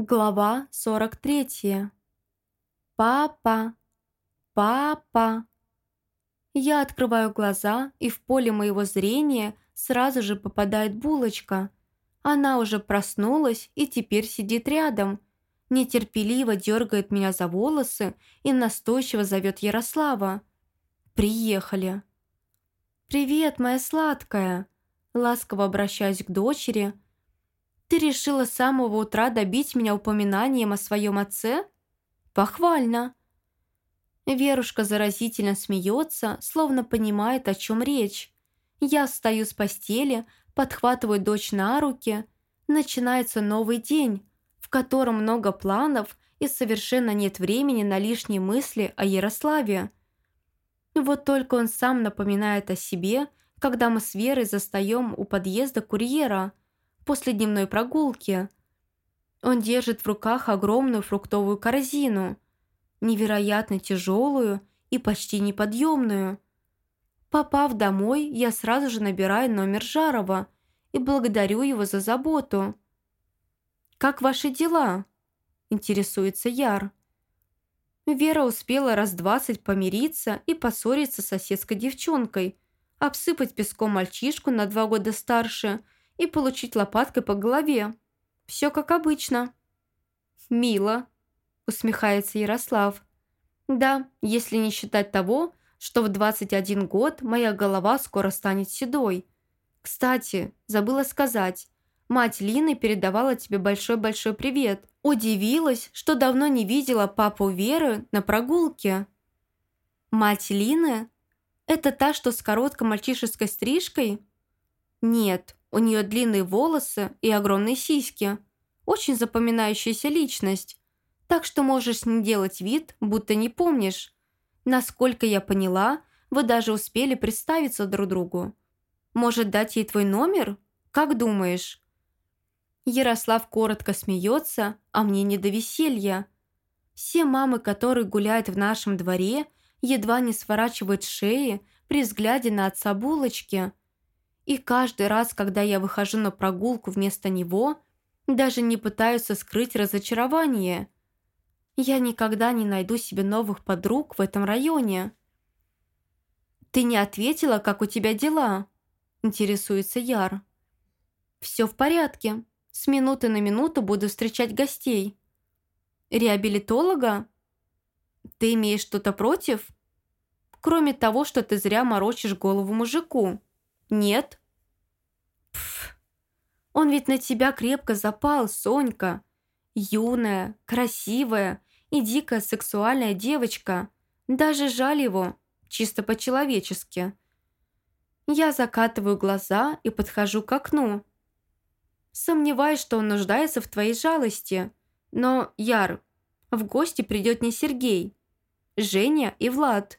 Глава 43. Папа, папа. Я открываю глаза, и в поле моего зрения сразу же попадает булочка. Она уже проснулась и теперь сидит рядом. Нетерпеливо дергает меня за волосы и настойчиво зовет Ярослава. «Приехали». «Привет, моя сладкая!» Ласково обращаюсь к дочери – ты решила с самого утра добить меня упоминанием о своем отце? Похвально. Верушка заразительно смеется, словно понимает, о чем речь. Я встаю с постели, подхватываю дочь на руки. Начинается новый день, в котором много планов и совершенно нет времени на лишние мысли о Ярославе. Вот только он сам напоминает о себе, когда мы с Верой застаем у подъезда курьера – после дневной прогулки. Он держит в руках огромную фруктовую корзину, невероятно тяжелую и почти неподъемную. Попав домой, я сразу же набираю номер Жарова и благодарю его за заботу. «Как ваши дела?» – интересуется Яр. Вера успела раз двадцать помириться и поссориться с соседской девчонкой, обсыпать песком мальчишку на два года старше – и получить лопаткой по голове. Все как обычно». «Мило», – усмехается Ярослав. «Да, если не считать того, что в 21 год моя голова скоро станет седой. Кстати, забыла сказать, мать Лины передавала тебе большой-большой привет. Удивилась, что давно не видела папу Веры на прогулке». «Мать Лины? Это та, что с короткой мальчишеской стрижкой?» «Нет, у нее длинные волосы и огромные сиськи. Очень запоминающаяся личность. Так что можешь не делать вид, будто не помнишь. Насколько я поняла, вы даже успели представиться друг другу. Может, дать ей твой номер? Как думаешь?» Ярослав коротко смеется, а мне не до веселья. Все мамы, которые гуляют в нашем дворе, едва не сворачивают шеи при взгляде на отца булочки – и каждый раз, когда я выхожу на прогулку вместо него, даже не пытаются скрыть разочарование. Я никогда не найду себе новых подруг в этом районе. «Ты не ответила, как у тебя дела?» – интересуется Яр. «Все в порядке. С минуты на минуту буду встречать гостей». «Реабилитолога? Ты имеешь что-то против?» «Кроме того, что ты зря морочишь голову мужику». «Нет». «Пф, он ведь на тебя крепко запал, Сонька. Юная, красивая и дикая сексуальная девочка. Даже жаль его, чисто по-человечески». Я закатываю глаза и подхожу к окну. Сомневаюсь, что он нуждается в твоей жалости. Но, Яр, в гости придет не Сергей, Женя и Влад.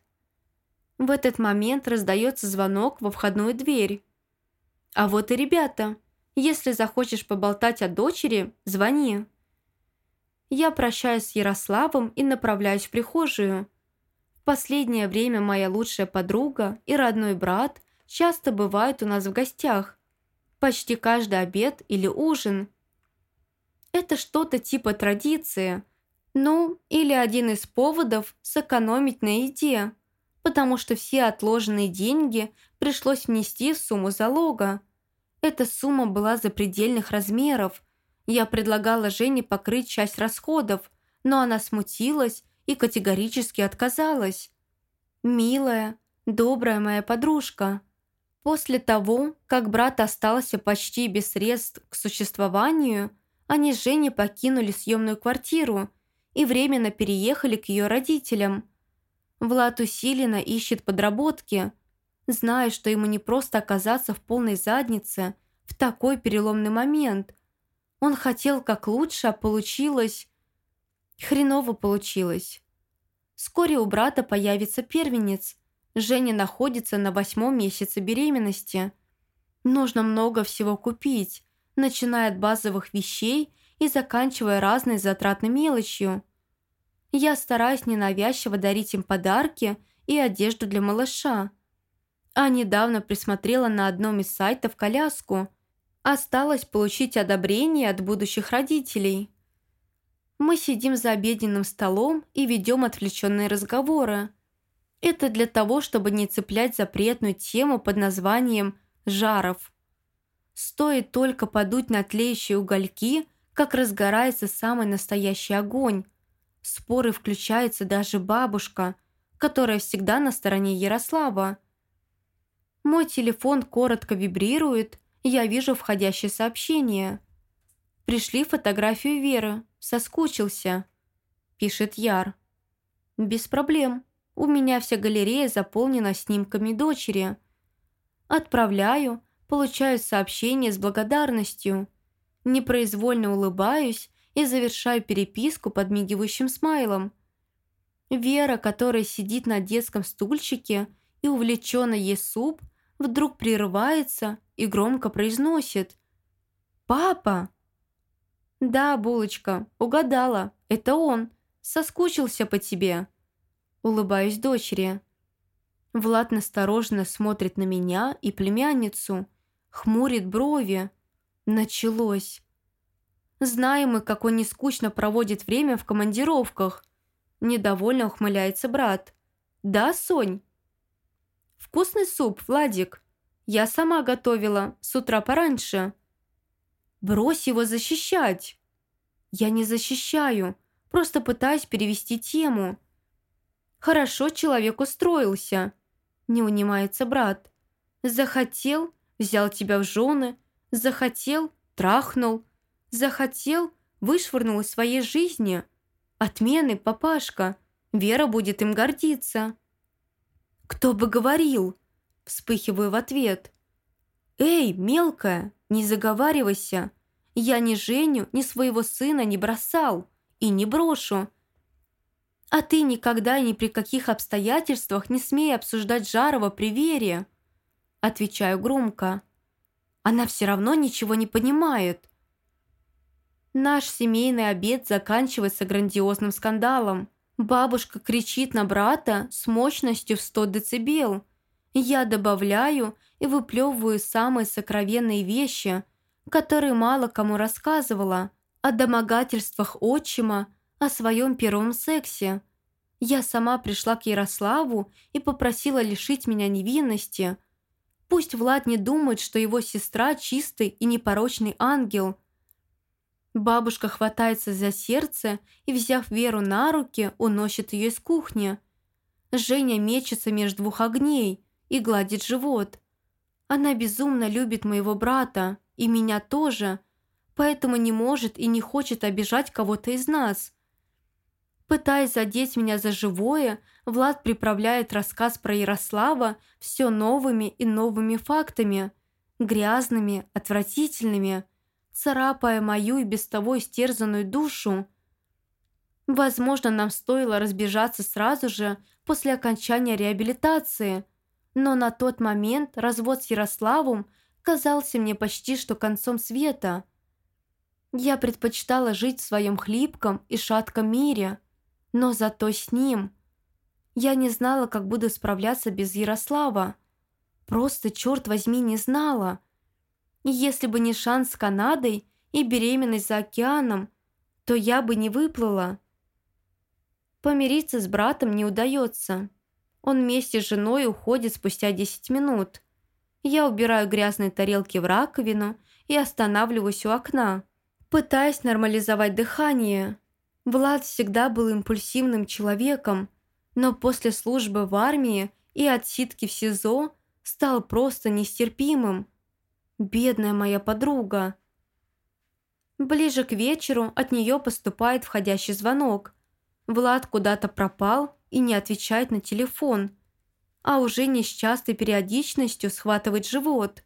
В этот момент раздается звонок во входную дверь. А вот и ребята. Если захочешь поболтать о дочери, звони. Я прощаюсь с Ярославом и направляюсь в прихожую. В последнее время моя лучшая подруга и родной брат часто бывают у нас в гостях. Почти каждый обед или ужин. Это что-то типа традиции. Ну, или один из поводов сэкономить на еде потому что все отложенные деньги пришлось внести в сумму залога. Эта сумма была запредельных размеров. Я предлагала Жене покрыть часть расходов, но она смутилась и категорически отказалась. «Милая, добрая моя подружка», После того, как брат остался почти без средств к существованию, они с Женей покинули съемную квартиру и временно переехали к ее родителям. Влад усиленно ищет подработки, зная, что ему не просто оказаться в полной заднице в такой переломный момент. Он хотел как лучше, а получилось... Хреново получилось. Вскоре у брата появится первенец. Женя находится на восьмом месяце беременности. Нужно много всего купить, начиная от базовых вещей и заканчивая разной затратной мелочью – я стараюсь ненавязчиво дарить им подарки и одежду для малыша. А недавно присмотрела на одном из сайтов коляску. Осталось получить одобрение от будущих родителей. Мы сидим за обеденным столом и ведем отвлеченные разговоры. Это для того, чтобы не цеплять запретную тему под названием «жаров». Стоит только подуть на тлеющие угольки, как разгорается самый настоящий огонь. Споры включается даже бабушка, которая всегда на стороне Ярослава. Мой телефон коротко вибрирует, я вижу входящее сообщение. «Пришли фотографию Веры. Соскучился», – пишет Яр. «Без проблем. У меня вся галерея заполнена снимками дочери. Отправляю, получаю сообщение с благодарностью. Непроизвольно улыбаюсь и завершаю переписку подмигивающим смайлом. Вера, которая сидит на детском стульчике и увлеченно ест суп, вдруг прерывается и громко произносит «Папа!» «Да, булочка, угадала, это он, соскучился по тебе». Улыбаюсь дочери. Влад настороженно смотрит на меня и племянницу, хмурит брови. Началось. Знаем мы, как он нескучно проводит время в командировках. Недовольно ухмыляется брат. «Да, Сонь?» «Вкусный суп, Владик. Я сама готовила, с утра пораньше». «Брось его защищать!» «Я не защищаю, просто пытаюсь перевести тему». Хорошо человек устроился. Не унимается брат. Захотел, взял тебя в жены. Захотел, трахнул. Захотел, вышвырнул из своей жизни. Отмены, папашка. Вера будет им гордиться. «Кто бы говорил?» Вспыхиваю в ответ. «Эй, мелкая, не заговаривайся. Я ни Женю, ни своего сына не бросал и не брошу. А ты никогда и ни при каких обстоятельствах не смей обсуждать Жарова при Вере. Отвечаю громко. Она все равно ничего не понимает. Наш семейный обед заканчивается грандиозным скандалом. Бабушка кричит на брата с мощностью в 100 децибел. Я добавляю и выплевываю самые сокровенные вещи, которые мало кому рассказывала, о домогательствах отчима, о своем первом сексе. Я сама пришла к Ярославу и попросила лишить меня невинности. Пусть Влад не думает, что его сестра чистый и непорочный ангел. Бабушка хватается за сердце и, взяв Веру на руки, уносит ее из кухни. Женя мечется между двух огней и гладит живот. Она безумно любит моего брата и меня тоже, поэтому не может и не хочет обижать кого-то из нас – Пытаясь задеть меня за живое, Влад приправляет рассказ про Ярослава все новыми и новыми фактами, грязными, отвратительными, царапая мою и без того истерзанную душу. Возможно, нам стоило разбежаться сразу же после окончания реабилитации, но на тот момент развод с Ярославом казался мне почти что концом света. Я предпочитала жить в своем хлипком и шатком мире – но зато с ним. Я не знала, как буду справляться без Ярослава. Просто, черт возьми, не знала. Если бы не шанс с Канадой и беременность за океаном, то я бы не выплыла. Помириться с братом не удается. Он вместе с женой уходит спустя 10 минут. Я убираю грязные тарелки в раковину и останавливаюсь у окна, пытаясь нормализовать дыхание. Влад всегда был импульсивным человеком, но после службы в армии и отсидки в СИЗО стал просто нестерпимым. Бедная моя подруга. Ближе к вечеру от нее поступает входящий звонок. Влад куда-то пропал и не отвечает на телефон, а уже не с частой периодичностью схватывает живот.